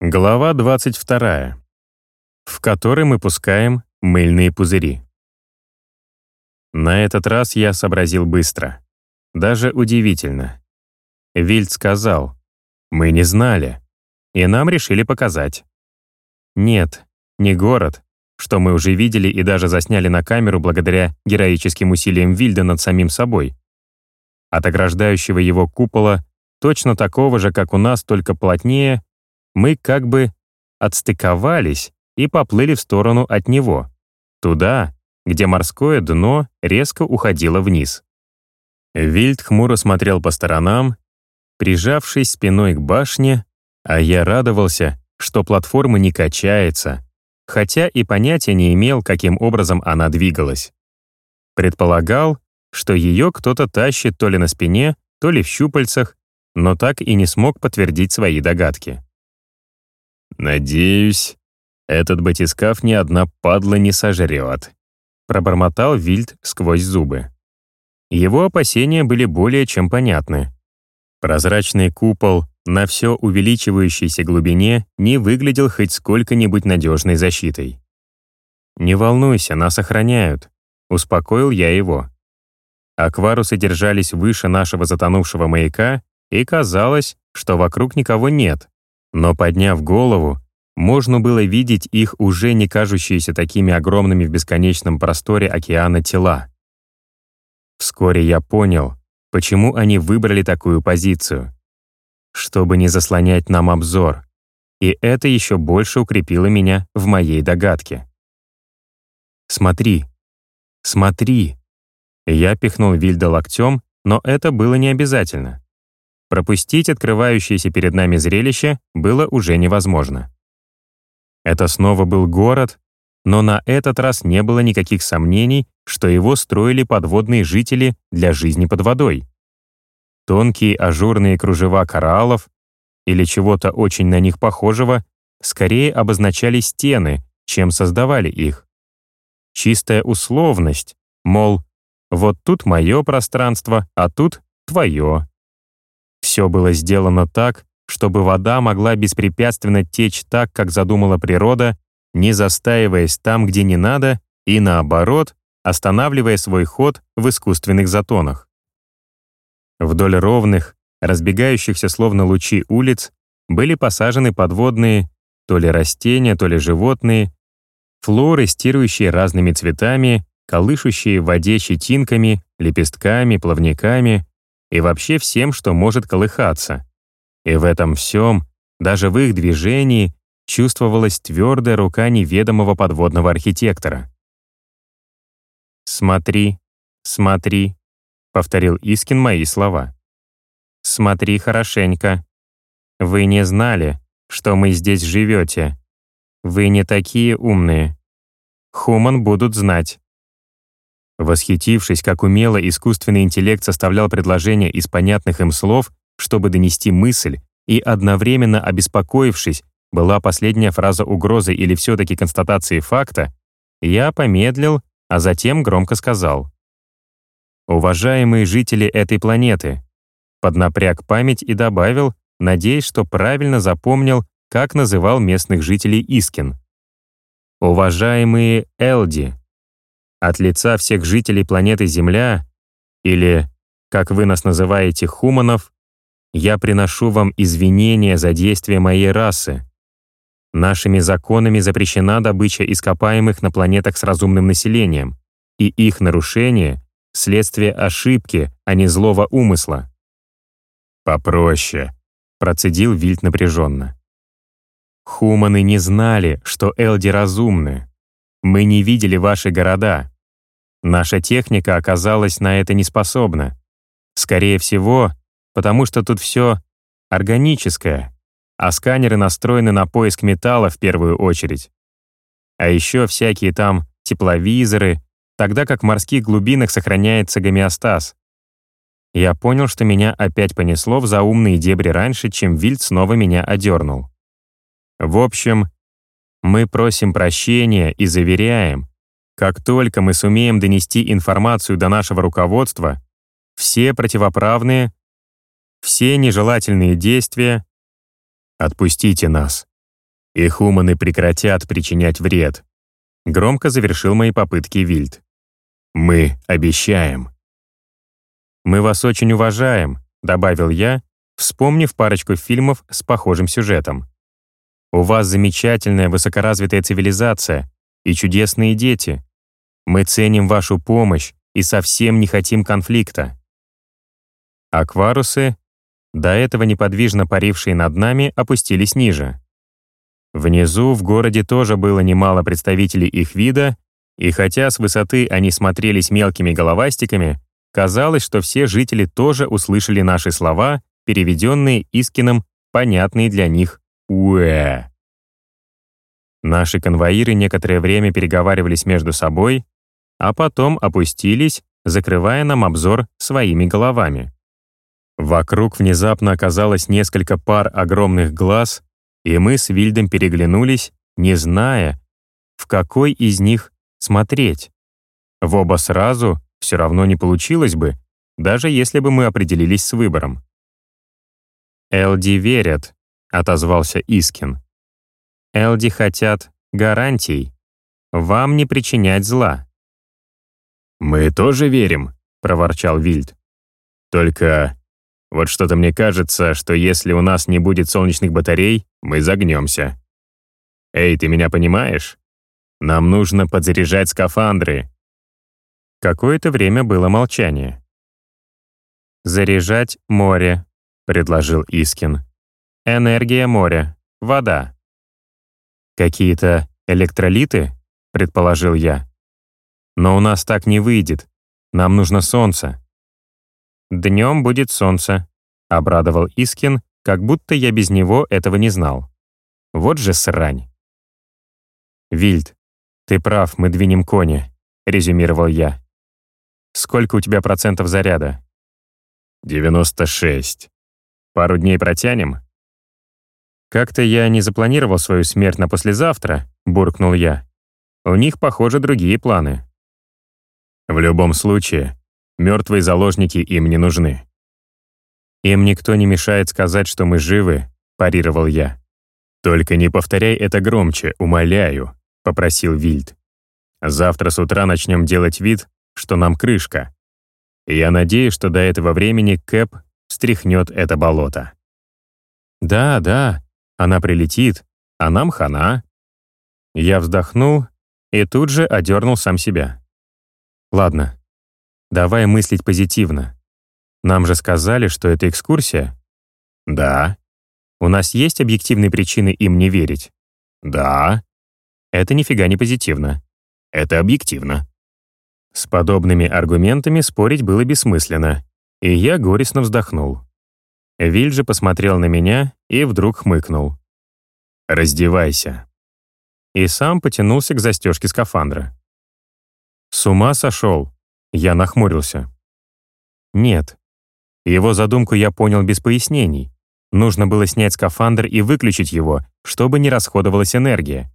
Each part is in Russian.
Глава 22, в которой мы пускаем мыльные пузыри. На этот раз я сообразил быстро. Даже удивительно. Вильд сказал, «Мы не знали», и нам решили показать. Нет, не город, что мы уже видели и даже засняли на камеру благодаря героическим усилиям Вильда над самим собой. От ограждающего его купола, точно такого же, как у нас, только плотнее, мы как бы отстыковались и поплыли в сторону от него, туда, где морское дно резко уходило вниз. Вильд хмуро смотрел по сторонам, прижавшись спиной к башне, а я радовался, что платформа не качается, хотя и понятия не имел, каким образом она двигалась. Предполагал, что ее кто-то тащит то ли на спине, то ли в щупальцах, но так и не смог подтвердить свои догадки. «Надеюсь, этот батискаф ни одна падла не сожрет», пробормотал Вильд сквозь зубы. Его опасения были более чем понятны. Прозрачный купол на все увеличивающейся глубине не выглядел хоть сколько-нибудь надежной защитой. «Не волнуйся, нас охраняют», — успокоил я его. Акварусы держались выше нашего затонувшего маяка, и казалось, что вокруг никого нет, но подняв голову, можно было видеть их уже не кажущиеся такими огромными в бесконечном просторе океана тела. Вскоре я понял, почему они выбрали такую позицию. Чтобы не заслонять нам обзор. И это еще больше укрепило меня в моей догадке. «Смотри! Смотри!» Я пихнул Вильда локтем, но это было не обязательно. Пропустить открывающееся перед нами зрелище было уже невозможно. Это снова был город, но на этот раз не было никаких сомнений, что его строили подводные жители для жизни под водой. Тонкие ажурные кружева кораллов или чего-то очень на них похожего скорее обозначали стены, чем создавали их. Чистая условность, мол, вот тут мое пространство, а тут твое. Все было сделано так, чтобы вода могла беспрепятственно течь так, как задумала природа, не застаиваясь там, где не надо, и наоборот, останавливая свой ход в искусственных затонах. Вдоль ровных, разбегающихся словно лучи улиц, были посажены подводные то ли растения, то ли животные, флоры, стирующие разными цветами, колышущие в воде щетинками, лепестками, плавниками, и вообще всем, что может колыхаться. И в этом всем, даже в их движении, чувствовалась твердая рука неведомого подводного архитектора. «Смотри, смотри», — повторил Искин мои слова. «Смотри хорошенько. Вы не знали, что мы здесь живете. Вы не такие умные. Хуман будут знать. Восхитившись, как умело искусственный интеллект составлял предложения из понятных им слов, чтобы донести мысль, и одновременно обеспокоившись, была последняя фраза угрозы или все-таки констатации факта, я помедлил, а затем громко сказал. «Уважаемые жители этой планеты», поднапряг память и добавил, надеясь, что правильно запомнил, как называл местных жителей Искин. «Уважаемые Элди», от лица всех жителей планеты Земля, или, как вы нас называете, хуманов, я приношу вам извинения за действия моей расы. Нашими законами запрещена добыча ископаемых на планетах с разумным населением, и их нарушение — следствие ошибки, а не злого умысла. «Попроще», — процедил Вильд напряженно. «Хуманы не знали, что Элди разумны. Мы не видели ваши города. Наша техника оказалась на это неспособна. Скорее всего, потому что тут все органическое, а сканеры настроены на поиск металла в первую очередь. А еще всякие там тепловизоры, тогда как в морских глубинах сохраняется гомеостаз. Я понял, что меня опять понесло в заумные дебри раньше, чем Вильд снова меня одернул. В общем, мы просим прощения и заверяем, как только мы сумеем донести информацию до нашего руководства, все противоправные, все нежелательные действия «Отпустите нас», и хуманы прекратят причинять вред. Громко завершил мои попытки Вильд. Мы обещаем. Мы вас очень уважаем, добавил я, вспомнив парочку фильмов с похожим сюжетом. У вас замечательная высокоразвитая цивилизация и чудесные дети. Мы ценим вашу помощь и совсем не хотим конфликта. Акварусы, до этого неподвижно парившие над нами, опустились ниже. Внизу в городе тоже было немало представителей их вида, и хотя с высоты они смотрелись мелкими головастиками, казалось, что все жители тоже услышали наши слова, переведенные Искином, понятные для них «уэ». Наши конвоиры некоторое время переговаривались между собой, а потом опустились, закрывая нам обзор своими головами. Вокруг внезапно оказалось несколько пар огромных глаз, и мы с Вильдом переглянулись, не зная, в какой из них смотреть. В оба сразу все равно не получилось бы, даже если бы мы определились с выбором. «Элди верят», — отозвался Искин. «Элди хотят гарантий. Вам не причинять зла». «Мы тоже верим», — проворчал Вильд. «Только вот что-то мне кажется, что если у нас не будет солнечных батарей, мы загнемся. Эй, ты меня понимаешь? Нам нужно подзаряжать скафандры». Какое-то время было молчание. «Заряжать море», — предложил Искин. «Энергия моря. Вода». «Какие-то электролиты?» — предположил я. «Но у нас так не выйдет. Нам нужно солнце». «Днем будет солнце», — обрадовал Искин, как будто я без него этого не знал. Вот же срань. «Вильд, ты прав, мы двинем кони», — резюмировал я. «Сколько у тебя процентов заряда?» «Девяносто шесть. Пару дней протянем?» «Как-то я не запланировал свою смерть на послезавтра», — буркнул я. «У них, похоже, другие планы». «В любом случае, Мертвые заложники им не нужны. «Им никто не мешает сказать, что мы живы», — парировал я. «Только не повторяй это громче, умоляю», — попросил Вильд. «Завтра с утра начнем делать вид, что нам крышка. я надеюсь, что до этого времени Кэп встряхнет это болото». «Да, да, она прилетит, а нам хана». Я вздохнул и тут же одернул сам себя. «Ладно, Давай мыслить позитивно. Нам же сказали, что это экскурсия. Да. У нас есть объективные причины им не верить. Да. Это нифига не позитивно. Это объективно. С подобными аргументами спорить было бессмысленно, и я горестно вздохнул. Виль же посмотрел на меня и вдруг хмыкнул. «Раздевайся». И сам потянулся к застежке скафандра. С ума сошел. Я нахмурился. Нет. Его задумку я понял без пояснений. Нужно было снять скафандр и выключить его, чтобы не расходовалась энергия.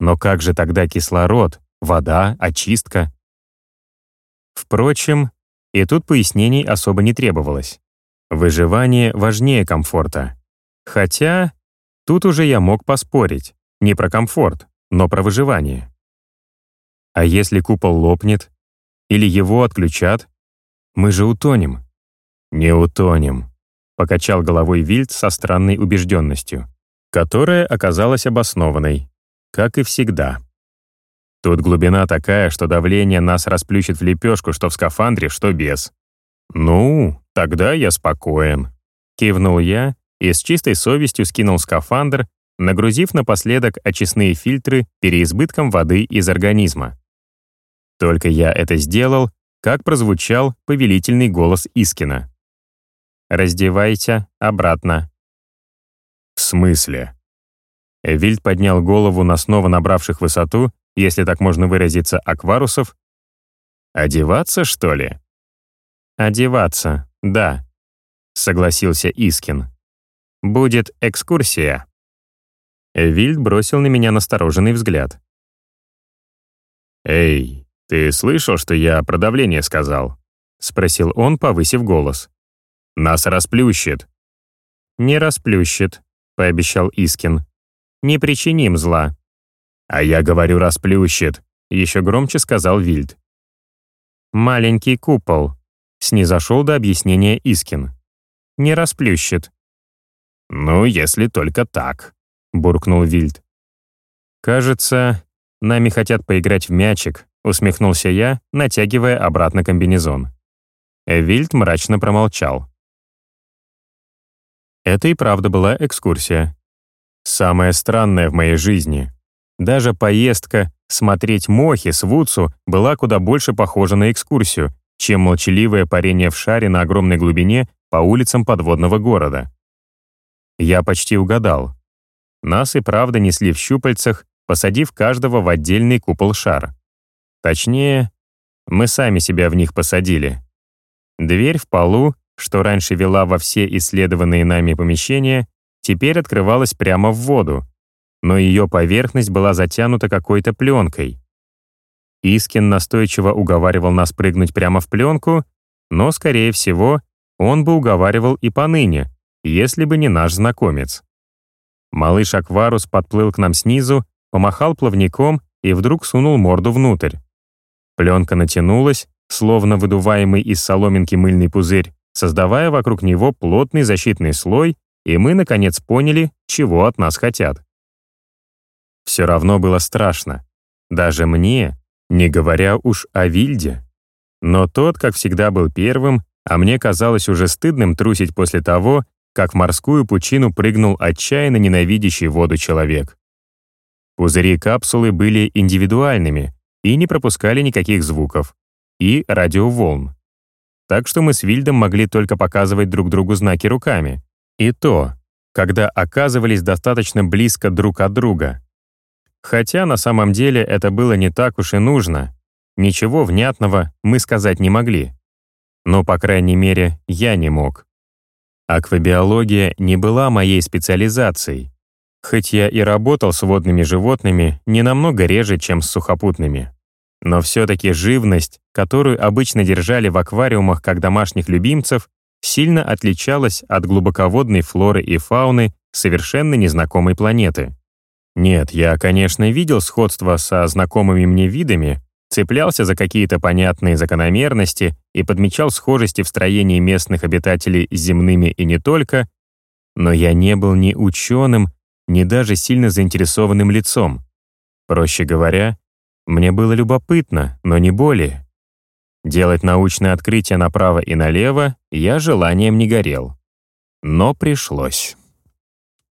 Но как же тогда кислород, вода, очистка? Впрочем, и тут пояснений особо не требовалось. Выживание важнее комфорта. Хотя тут уже я мог поспорить. Не про комфорт, но про выживание. А если купол лопнет, или его отключат? Мы же утонем». «Не утонем», — покачал головой Вильд со странной убежденностью, которая оказалась обоснованной, как и всегда. Тут глубина такая, что давление нас расплющит в лепешку, что в скафандре, что без. «Ну, тогда я спокоен», — кивнул я и с чистой совестью скинул скафандр, нагрузив напоследок очистные фильтры переизбытком воды из организма. Только я это сделал, как прозвучал повелительный голос Искина. «Раздевайте обратно». «В смысле?» Вильд поднял голову на снова набравших высоту, если так можно выразиться, акварусов. «Одеваться, что ли?» «Одеваться, да», — согласился Искин. «Будет экскурсия». Вильд бросил на меня настороженный взгляд. «Эй, «Ты слышал, что я про давление сказал?» — спросил он, повысив голос. «Нас расплющит». «Не расплющит», — пообещал Искин. не причиним зла». «А я говорю, расплющит», — еще громче сказал Вильд. «Маленький купол», — снизошел до объяснения Искин. «Не расплющит». «Ну, если только так», — буркнул Вильд. «Кажется, нами хотят поиграть в мячик», — усмехнулся я, натягивая обратно комбинезон. Вильд мрачно промолчал. Это и правда была экскурсия. Самая странная в моей жизни. Даже поездка смотреть мохи с Вудсу была куда больше похожа на экскурсию, чем молчаливое парение в шаре на огромной глубине по улицам подводного города. Я почти угадал. Нас и правда несли в щупальцах, посадив каждого в отдельный купол-шар. Точнее, мы сами себя в них посадили. Дверь в полу, что раньше вела во все исследованные нами помещения, теперь открывалась прямо в воду, но ее поверхность была затянута какой-то пленкой. Искин настойчиво уговаривал нас прыгнуть прямо в пленку, но, скорее всего, он бы уговаривал и поныне, если бы не наш знакомец. Малыш Акварус подплыл к нам снизу, помахал плавником и вдруг сунул морду внутрь. Пленка натянулась, словно выдуваемый из соломинки мыльный пузырь, создавая вокруг него плотный защитный слой, и мы, наконец, поняли, чего от нас хотят. Все равно было страшно. Даже мне, не говоря уж о Вильде. Но тот, как всегда, был первым, а мне казалось уже стыдным трусить после того, как в морскую пучину прыгнул отчаянно ненавидящий воду человек. Пузыри капсулы были индивидуальными и не пропускали никаких звуков и радиоволн. Так что мы с Вильдом могли только показывать друг другу знаки руками. И то, когда оказывались достаточно близко друг от друга. Хотя на самом деле это было не так уж и нужно. Ничего внятного мы сказать не могли. Но, по крайней мере, я не мог. Аквабиология не была моей специализацией, хоть я и работал с водными животными не намного реже, чем с сухопутными. Но все-таки живность, которую обычно держали в аквариумах как домашних любимцев, сильно отличалась от глубоководной флоры и фауны совершенно незнакомой планеты. Нет, я, конечно, видел сходство со знакомыми мне видами, цеплялся за какие-то понятные закономерности и подмечал схожести в строении местных обитателей с земными и не только, но я не был ни ученым, ни даже сильно заинтересованным лицом. Проще говоря, мне было любопытно, но не более. Делать научное открытие направо и налево я желанием не горел. Но пришлось.